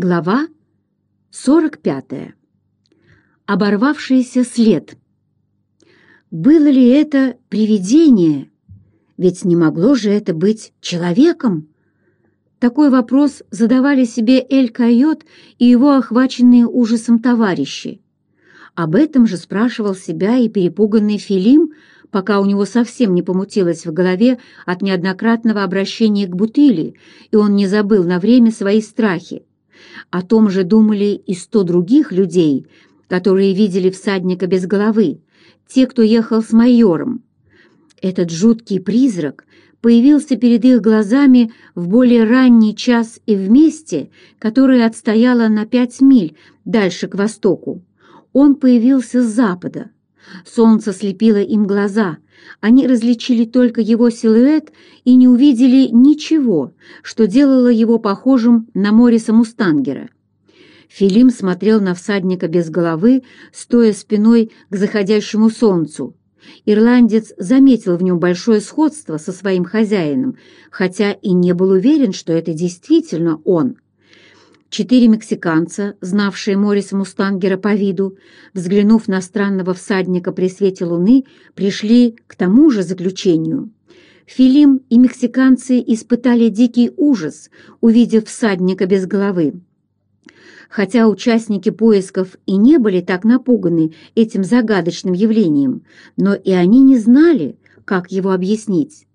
Глава 45. Оборвавшийся след. Было ли это привидение? Ведь не могло же это быть человеком? Такой вопрос задавали себе Эль-Койот и его охваченные ужасом товарищи. Об этом же спрашивал себя и перепуганный Филим, пока у него совсем не помутилось в голове от неоднократного обращения к бутыли, и он не забыл на время свои страхи. О том же думали и сто других людей, которые видели всадника без головы, те, кто ехал с майором. Этот жуткий призрак появился перед их глазами в более ранний час и в месте, которое отстояло на пять миль дальше к востоку. Он появился с запада. Солнце слепило им глаза. Они различили только его силуэт и не увидели ничего, что делало его похожим на Мориса Мустангера. Филим смотрел на всадника без головы, стоя спиной к заходящему солнцу. Ирландец заметил в нем большое сходство со своим хозяином, хотя и не был уверен, что это действительно он – Четыре мексиканца, знавшие Мориса Мустангера по виду, взглянув на странного всадника при свете луны, пришли к тому же заключению. Филим и мексиканцы испытали дикий ужас, увидев всадника без головы. Хотя участники поисков и не были так напуганы этим загадочным явлением, но и они не знали, как его объяснить.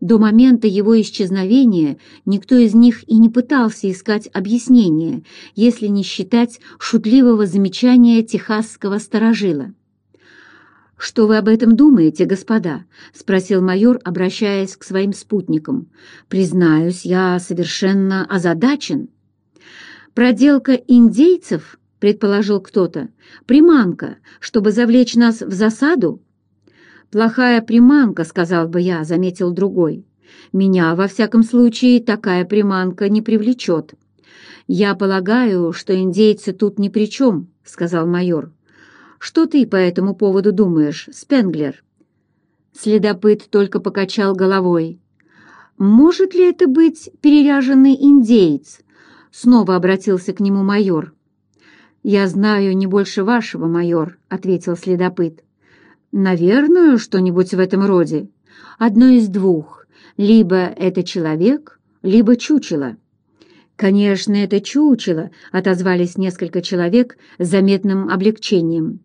До момента его исчезновения никто из них и не пытался искать объяснения, если не считать шутливого замечания техасского сторожила. «Что вы об этом думаете, господа?» — спросил майор, обращаясь к своим спутникам. «Признаюсь, я совершенно озадачен». «Проделка индейцев?» — предположил кто-то. «Приманка, чтобы завлечь нас в засаду?» «Плохая приманка», — сказал бы я, — заметил другой. «Меня, во всяком случае, такая приманка не привлечет». «Я полагаю, что индейцы тут ни при чем», — сказал майор. «Что ты по этому поводу думаешь, Спенглер?» Следопыт только покачал головой. «Может ли это быть переряженный индейец?» Снова обратился к нему майор. «Я знаю не больше вашего, майор», — ответил следопыт. Наверное, что-нибудь в этом роде. Одно из двух. Либо это человек, либо чучело. «Конечно, это чучело», — отозвались несколько человек с заметным облегчением.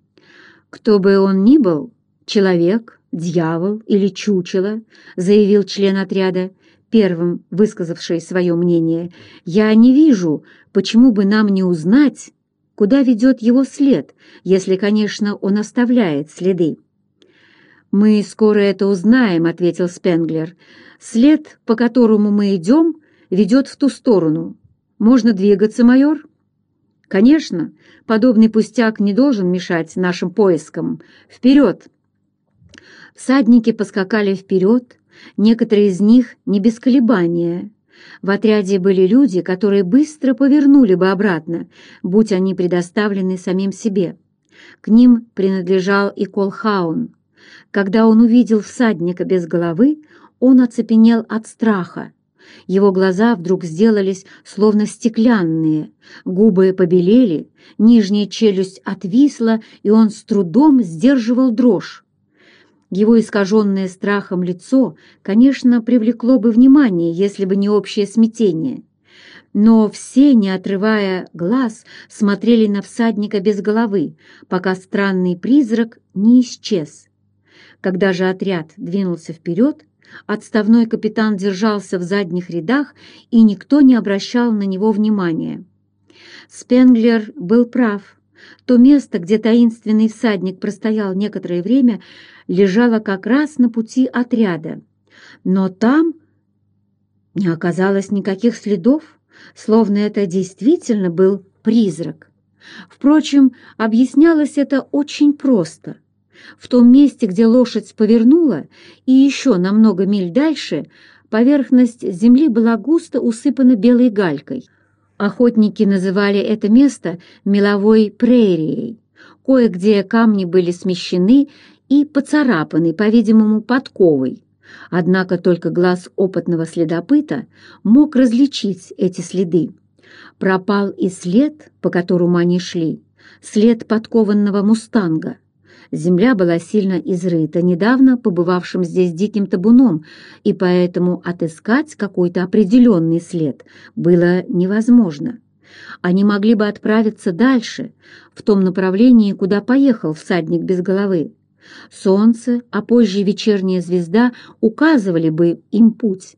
«Кто бы он ни был, человек, дьявол или чучело», — заявил член отряда, первым высказавший свое мнение, «я не вижу, почему бы нам не узнать, куда ведет его след, если, конечно, он оставляет следы». «Мы скоро это узнаем», — ответил Спенглер. «След, по которому мы идем, ведет в ту сторону. Можно двигаться, майор?» «Конечно, подобный пустяк не должен мешать нашим поискам. Вперед!» Всадники поскакали вперед, некоторые из них не без колебания. В отряде были люди, которые быстро повернули бы обратно, будь они предоставлены самим себе. К ним принадлежал и Колхаун. Когда он увидел всадника без головы, он оцепенел от страха. Его глаза вдруг сделались словно стеклянные, губы побелели, нижняя челюсть отвисла, и он с трудом сдерживал дрожь. Его искаженное страхом лицо, конечно, привлекло бы внимание, если бы не общее смятение. Но все, не отрывая глаз, смотрели на всадника без головы, пока странный призрак не исчез. Когда же отряд двинулся вперед, отставной капитан держался в задних рядах, и никто не обращал на него внимания. Спенглер был прав. То место, где таинственный всадник простоял некоторое время, лежало как раз на пути отряда. Но там не оказалось никаких следов, словно это действительно был призрак. Впрочем, объяснялось это очень просто — в том месте, где лошадь повернула, и еще на много миль дальше, поверхность земли была густо усыпана белой галькой. Охотники называли это место меловой прерией. Кое-где камни были смещены и поцарапаны, по-видимому, подковой. Однако только глаз опытного следопыта мог различить эти следы. Пропал и след, по которому они шли, след подкованного мустанга. Земля была сильно изрыта недавно побывавшим здесь диким табуном, и поэтому отыскать какой-то определенный след было невозможно. Они могли бы отправиться дальше, в том направлении, куда поехал всадник без головы. Солнце, а позже вечерняя звезда указывали бы им путь,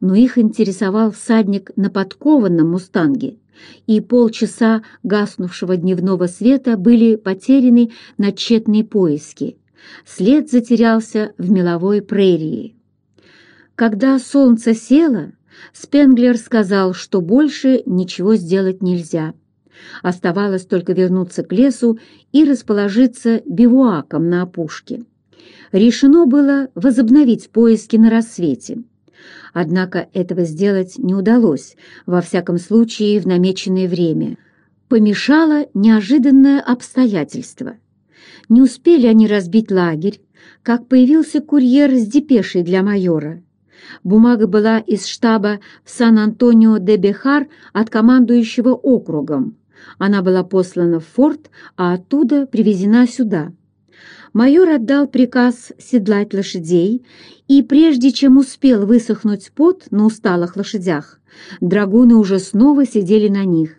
но их интересовал всадник на подкованном мустанге, и полчаса гаснувшего дневного света были потеряны на тщетные поиски. След затерялся в меловой прерии. Когда солнце село, Спенглер сказал, что больше ничего сделать нельзя. Оставалось только вернуться к лесу и расположиться бивуаком на опушке. Решено было возобновить поиски на рассвете. Однако этого сделать не удалось, во всяком случае в намеченное время. Помешало неожиданное обстоятельство. Не успели они разбить лагерь, как появился курьер с депешей для майора. Бумага была из штаба в Сан-Антонио-де-Бехар от командующего округом. Она была послана в форт, а оттуда привезена сюда. Майор отдал приказ седлать лошадей, и прежде чем успел высохнуть пот на усталых лошадях, драгуны уже снова сидели на них.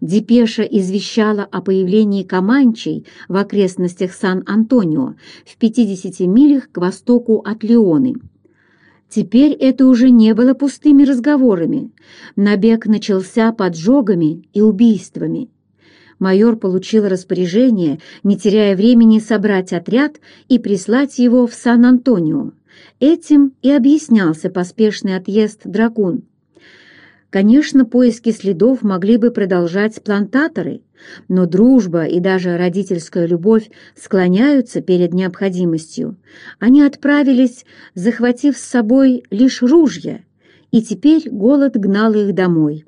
Депеша извещала о появлении Каманчей в окрестностях Сан-Антонио в 50 милях к востоку от Леоны. Теперь это уже не было пустыми разговорами. Набег начался поджогами и убийствами. Майор получил распоряжение, не теряя времени, собрать отряд и прислать его в Сан-Антонио. Этим и объяснялся поспешный отъезд дракон. Конечно, поиски следов могли бы продолжать плантаторы, но дружба и даже родительская любовь склоняются перед необходимостью. Они отправились, захватив с собой лишь ружья, и теперь голод гнал их домой.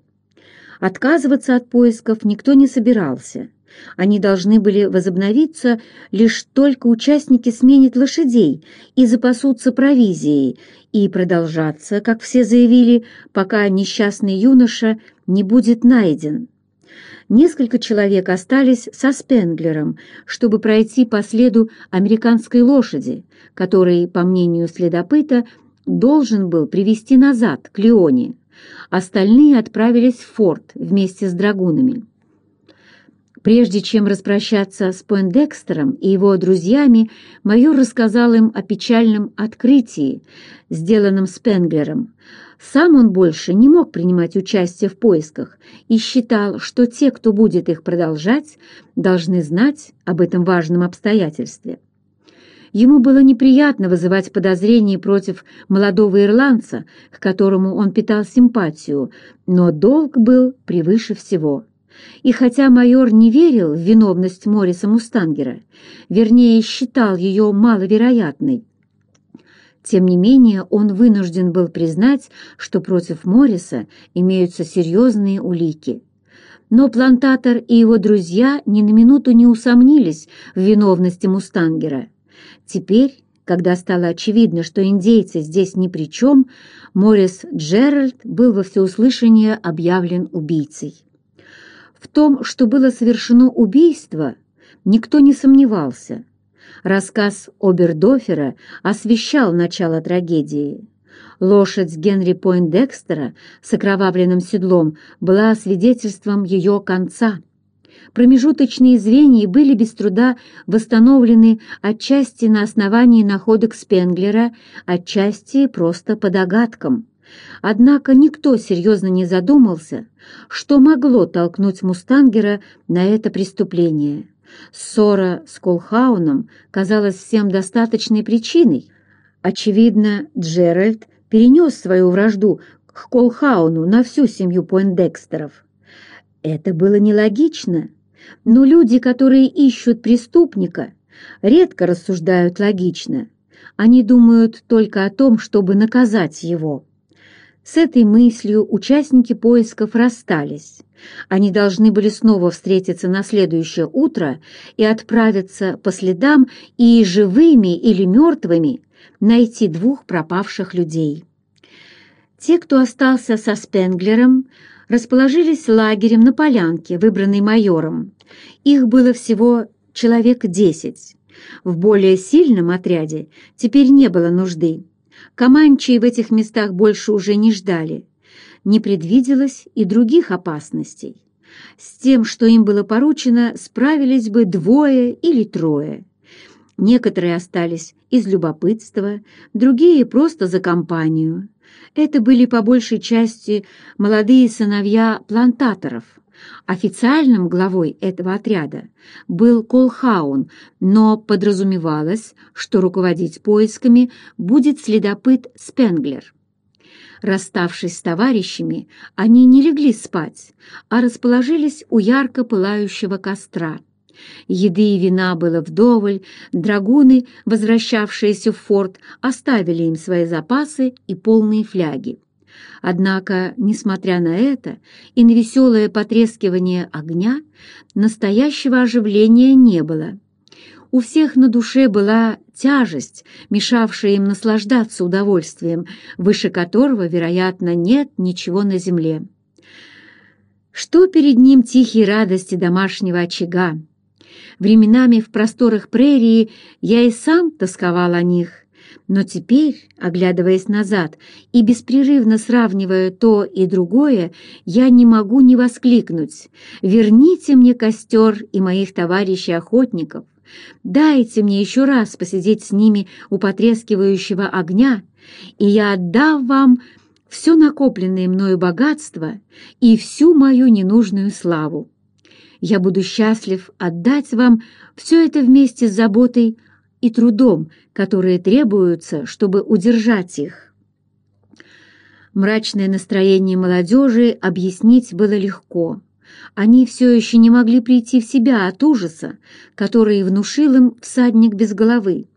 Отказываться от поисков никто не собирался. Они должны были возобновиться, лишь только участники сменят лошадей и запасутся провизией, и продолжаться, как все заявили, пока несчастный юноша не будет найден. Несколько человек остались со Спенглером, чтобы пройти по следу американской лошади, который, по мнению следопыта, должен был привести назад к Леоне. Остальные отправились в форт вместе с драгунами. Прежде чем распрощаться с Пойндекстером и его друзьями, майор рассказал им о печальном открытии, сделанном Спенглером. Сам он больше не мог принимать участие в поисках и считал, что те, кто будет их продолжать, должны знать об этом важном обстоятельстве. Ему было неприятно вызывать подозрения против молодого ирландца, к которому он питал симпатию, но долг был превыше всего. И хотя майор не верил в виновность Мориса Мустангера, вернее, считал ее маловероятной, тем не менее он вынужден был признать, что против Мориса имеются серьезные улики. Но плантатор и его друзья ни на минуту не усомнились в виновности Мустангера. Теперь, когда стало очевидно, что индейцы здесь ни при чем, Морис Джеральд был во всеуслышание объявлен убийцей. В том, что было совершено убийство, никто не сомневался. Рассказ Обердофера освещал начало трагедии. Лошадь Генри Пойндекстера с окровавленным седлом была свидетельством ее конца. Промежуточные звенья были без труда восстановлены отчасти на основании находок Спенглера, отчасти просто по догадкам. Однако никто серьезно не задумался, что могло толкнуть Мустангера на это преступление. Ссора с Колхауном казалась всем достаточной причиной. Очевидно, Джеральд перенес свою вражду к Колхауну на всю семью Пойндекстеров. Это было нелогично, но люди, которые ищут преступника, редко рассуждают логично. Они думают только о том, чтобы наказать его. С этой мыслью участники поисков расстались. Они должны были снова встретиться на следующее утро и отправиться по следам и живыми или мертвыми найти двух пропавших людей. Те, кто остался со Спенглером, расположились лагерем на полянке, выбранной майором. Их было всего человек десять. В более сильном отряде теперь не было нужды. Команчи в этих местах больше уже не ждали. Не предвиделось и других опасностей. С тем, что им было поручено, справились бы двое или трое. Некоторые остались из любопытства, другие просто за компанию. Это были по большей части молодые сыновья плантаторов. Официальным главой этого отряда был Колхаун, но подразумевалось, что руководить поисками будет следопыт Спенглер. Расставшись с товарищами, они не легли спать, а расположились у ярко пылающего костра. Еды и вина было вдоволь, драгуны, возвращавшиеся в форт, оставили им свои запасы и полные фляги. Однако, несмотря на это и на веселое потрескивание огня, настоящего оживления не было. У всех на душе была тяжесть, мешавшая им наслаждаться удовольствием, выше которого, вероятно, нет ничего на земле. Что перед ним тихие радости домашнего очага? Временами в просторах прерии я и сам тосковал о них, но теперь, оглядываясь назад и беспрерывно сравнивая то и другое, я не могу не воскликнуть «Верните мне костер и моих товарищей-охотников! Дайте мне еще раз посидеть с ними у потрескивающего огня, и я отдам вам все накопленное мною богатство и всю мою ненужную славу. Я буду счастлив отдать вам все это вместе с заботой и трудом, которые требуются, чтобы удержать их. Мрачное настроение молодежи объяснить было легко. Они все еще не могли прийти в себя от ужаса, который внушил им всадник без головы.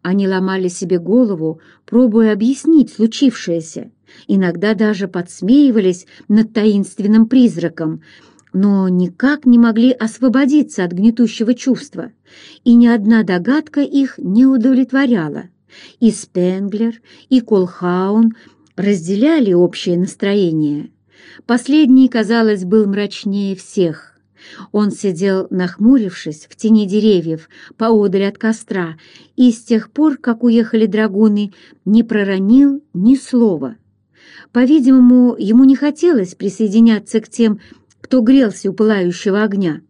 Они ломали себе голову, пробуя объяснить случившееся, иногда даже подсмеивались над таинственным призраком, но никак не могли освободиться от гнетущего чувства, и ни одна догадка их не удовлетворяла. И Спенглер, и Колхаун разделяли общее настроение. Последний, казалось, был мрачнее всех. Он сидел, нахмурившись, в тени деревьев, поодаль от костра, и с тех пор, как уехали драгуны, не проронил ни слова. По-видимому, ему не хотелось присоединяться к тем, кто грелся у пылающего огня.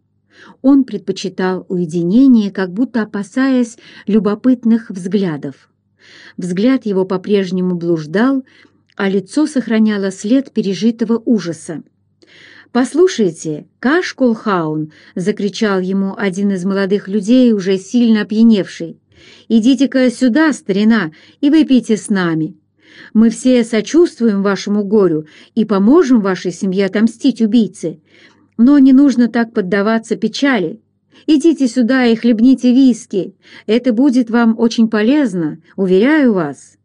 Он предпочитал уединение, как будто опасаясь любопытных взглядов. Взгляд его по-прежнему блуждал, а лицо сохраняло след пережитого ужаса. «Послушайте, Каш Колхаун!» — закричал ему один из молодых людей, уже сильно опьяневший. «Идите-ка сюда, старина, и выпейте с нами. Мы все сочувствуем вашему горю и поможем вашей семье отомстить убийце. Но не нужно так поддаваться печали. Идите сюда и хлебните виски. Это будет вам очень полезно, уверяю вас».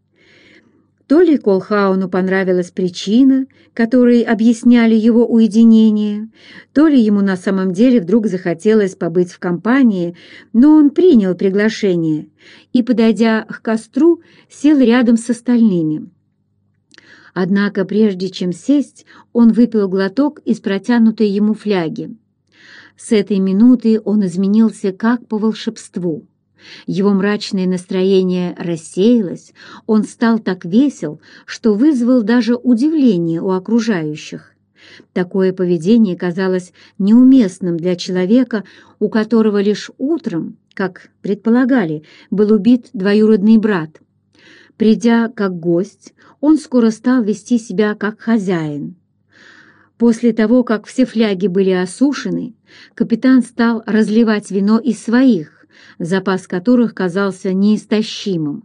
То ли Колхауну понравилась причина, которой объясняли его уединение, то ли ему на самом деле вдруг захотелось побыть в компании, но он принял приглашение и, подойдя к костру, сел рядом с остальными. Однако прежде чем сесть, он выпил глоток из протянутой ему фляги. С этой минуты он изменился как по волшебству. Его мрачное настроение рассеялось, он стал так весел, что вызвал даже удивление у окружающих. Такое поведение казалось неуместным для человека, у которого лишь утром, как предполагали, был убит двоюродный брат. Придя как гость, он скоро стал вести себя как хозяин. После того, как все фляги были осушены, капитан стал разливать вино из своих, запас которых казался неистощимым.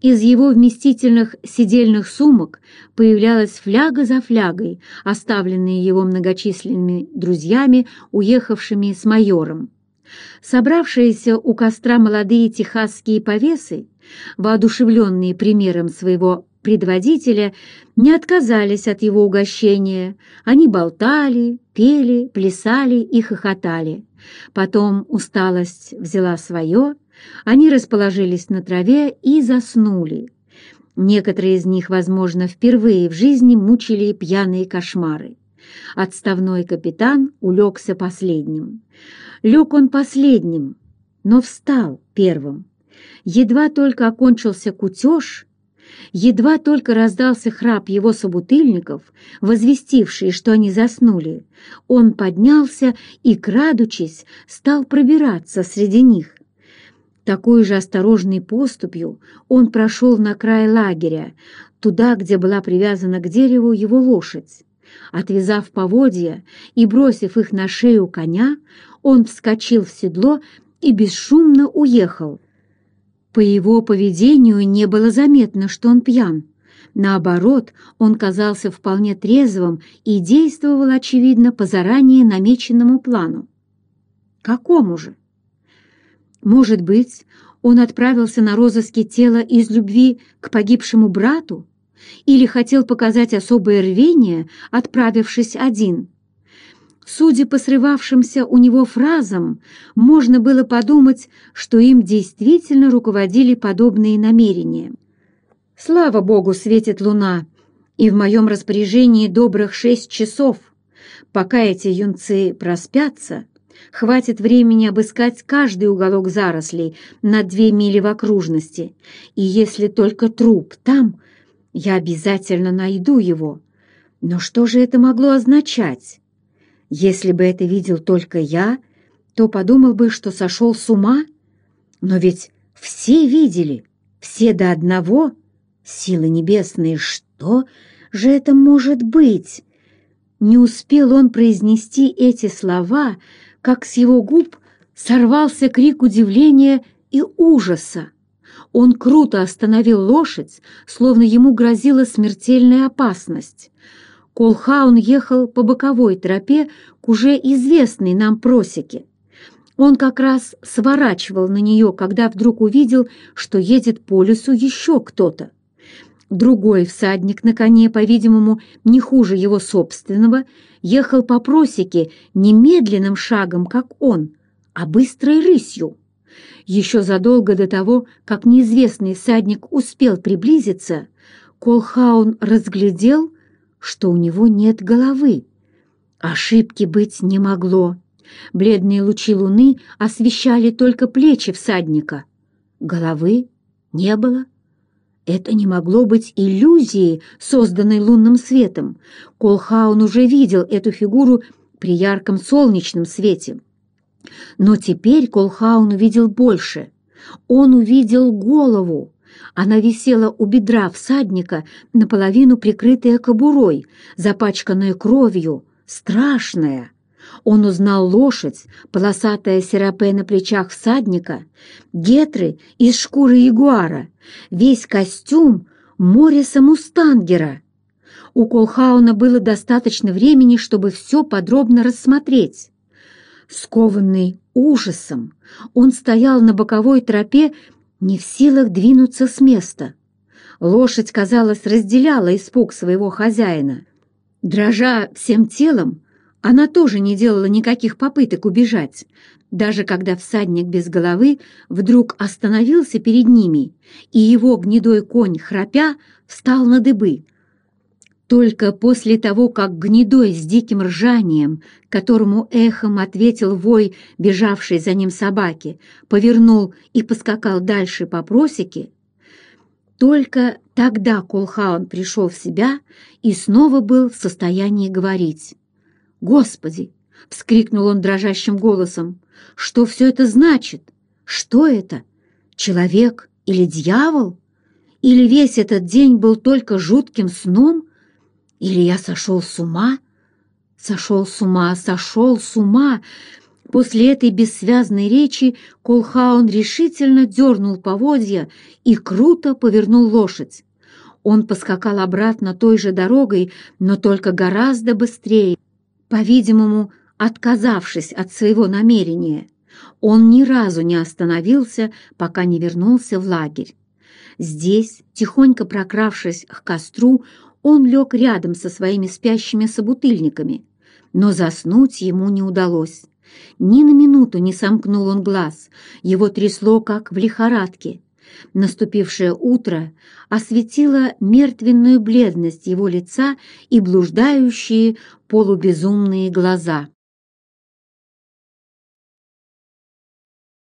Из его вместительных сидельных сумок появлялась фляга за флягой, оставленные его многочисленными друзьями, уехавшими с майором. Собравшиеся у костра молодые техасские повесы, воодушевленные примером своего предводителя, не отказались от его угощения. Они болтали, пели, плясали и хохотали. Потом усталость взяла свое, они расположились на траве и заснули. Некоторые из них, возможно, впервые в жизни мучили пьяные кошмары. Отставной капитан улегся последним. Лег он последним, но встал первым. Едва только окончился кутеж, едва только раздался храп его собутыльников, возвестивший, что они заснули, он поднялся и, крадучись, стал пробираться среди них. Такой же осторожной поступью он прошел на край лагеря, туда, где была привязана к дереву его лошадь. Отвязав поводья и бросив их на шею коня, он вскочил в седло и бесшумно уехал. По его поведению не было заметно, что он пьян. Наоборот, он казался вполне трезвым и действовал, очевидно, по заранее намеченному плану. Какому же? Может быть, он отправился на розыски тела из любви к погибшему брату или хотел показать особое рвение, отправившись один. Судя по срывавшимся у него фразам, можно было подумать, что им действительно руководили подобные намерения. «Слава Богу, светит луна, и в моем распоряжении добрых шесть часов. Пока эти юнцы проспятся, Хватит времени обыскать каждый уголок зарослей на две мили в окружности, и если только труп там, я обязательно найду его. Но что же это могло означать? Если бы это видел только я, то подумал бы, что сошел с ума. Но ведь все видели, все до одного. Силы небесные, что же это может быть? Не успел он произнести эти слова, как с его губ сорвался крик удивления и ужаса. Он круто остановил лошадь, словно ему грозила смертельная опасность. Колхаун ехал по боковой тропе к уже известной нам просеке. Он как раз сворачивал на нее, когда вдруг увидел, что едет по лесу еще кто-то. Другой всадник на коне, по-видимому, не хуже его собственного, ехал по просеке немедленным шагом, как он, а быстрой рысью. Еще задолго до того, как неизвестный всадник успел приблизиться, Колхаун разглядел, что у него нет головы. Ошибки быть не могло. Бледные лучи луны освещали только плечи всадника. Головы не было. Это не могло быть иллюзией, созданной лунным светом. Колхаун уже видел эту фигуру при ярком солнечном свете. Но теперь Колхаун увидел больше. Он увидел голову. Она висела у бедра всадника, наполовину прикрытая кобурой, запачканная кровью, страшная. Он узнал лошадь, полосатая серапе на плечах всадника, гетры из шкуры ягуара, весь костюм Мориса Мустангера. У Колхауна было достаточно времени, чтобы все подробно рассмотреть. Скованный ужасом, он стоял на боковой тропе, не в силах двинуться с места. Лошадь, казалось, разделяла испуг своего хозяина. Дрожа всем телом, она тоже не делала никаких попыток убежать, даже когда всадник без головы вдруг остановился перед ними, и его гнедой конь, храпя, встал на дыбы. Только после того, как гнедой с диким ржанием, которому эхом ответил вой бежавшей за ним собаки, повернул и поскакал дальше по просеке, только тогда Колхаун пришел в себя и снова был в состоянии говорить. «Господи!» — вскрикнул он дрожащим голосом. «Что все это значит? Что это? Человек или дьявол? Или весь этот день был только жутким сном? Или я сошел с ума? Сошел с ума, сошел с ума!» После этой бессвязной речи Колхаун решительно дернул поводья и круто повернул лошадь. Он поскакал обратно той же дорогой, но только гораздо быстрее. По-видимому, отказавшись от своего намерения, он ни разу не остановился, пока не вернулся в лагерь. Здесь, тихонько прокравшись к костру, он лег рядом со своими спящими собутыльниками, но заснуть ему не удалось. Ни на минуту не сомкнул он глаз, его трясло, как в лихорадке. Наступившее утро осветило мертвенную бледность его лица и блуждающие полубезумные глаза.